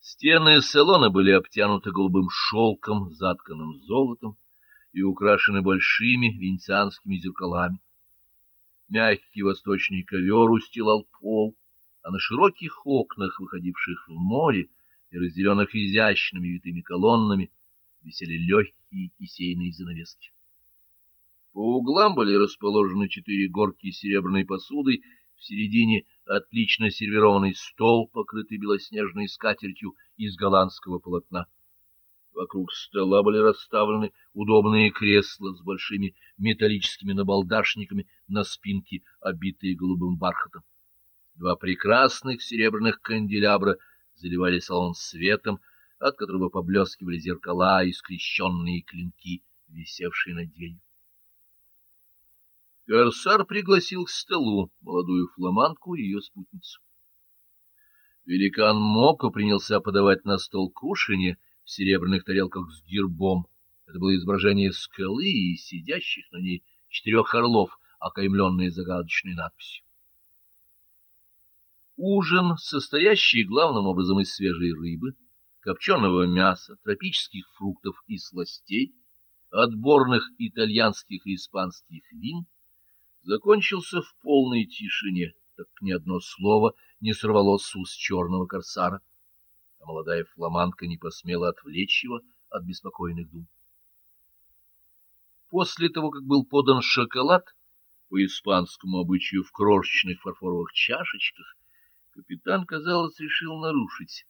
Стены салона были обтянуты голубым шелком, затканным золотом и украшены большими венецианскими зеркалами. Мягкий восточный ковер устилал пол, а на широких окнах, выходивших в море и разделенных изящными витыми колоннами, висели легкие кисейные занавески. По углам были расположены четыре горки серебряной посуды, в середине отлично сервированный стол, покрытый белоснежной скатертью из голландского полотна. Вокруг стола были расставлены удобные кресла с большими металлическими набалдашниками на спинке, обитые голубым бархатом. Два прекрасных серебряных канделябра заливали салон светом, от которого поблескивали зеркала и скрещенные клинки, висевшие над дверью. Корсар пригласил к столу молодую фламандку и ее спутницу. Великан Моко принялся подавать на стол кушанье в серебряных тарелках с гербом. Это было изображение скалы и сидящих на ней четырех орлов, окаймленные загадочной надписью. Ужин, состоящий главным образом из свежей рыбы, копченого мяса, тропических фруктов и сластей, отборных итальянских и испанских вин, закончился в полной тишине, так ни одно слово не сорвалось с уст черного корсара, а молодая фламандка не посмела отвлечь его от беспокойных дум. После того, как был подан шоколад, по испанскому обычаю в крошечных фарфоровых чашечках, капитан, казалось, решил нарушить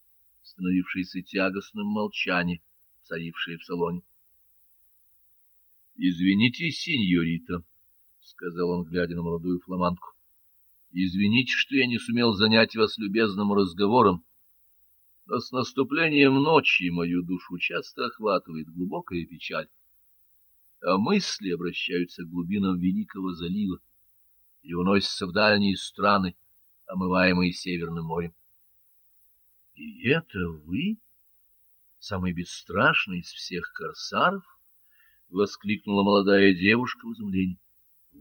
становившееся тягостным молчание, царившее в салоне. — Извините, сеньорита, — сказал он, глядя на молодую фламандку. — Извините, что я не сумел занять вас любезным разговором, но с наступлением ночи мою душу часто охватывает глубокая печаль, а мысли обращаются к глубинам Великого залива и уносятся в дальние страны, омываемые Северным морем. — И это вы, самый бесстрашный из всех корсаров? — воскликнула молодая девушка в изумлении.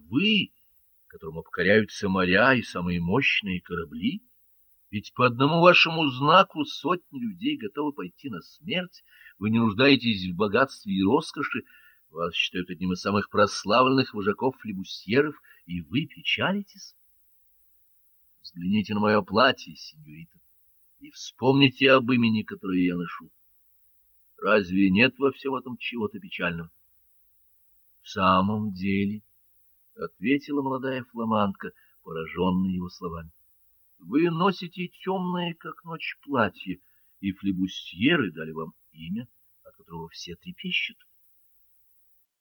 Вы, которому покоряются моря и самые мощные корабли? Ведь по одному вашему знаку сотни людей готовы пойти на смерть. Вы не нуждаетесь в богатстве и роскоши. Вас считают одним из самых прославленных вожаков флебусьеров, и вы печалитесь. Взгляните на мое платье, сеньорита, и вспомните об имени, которое я ношу. Разве нет во всем этом чего-то печального? В самом деле... — ответила молодая фламандка, пораженная его словами. — Вы носите темное, как ночь, платье, и флебустьеры дали вам имя, от которого все трепещут.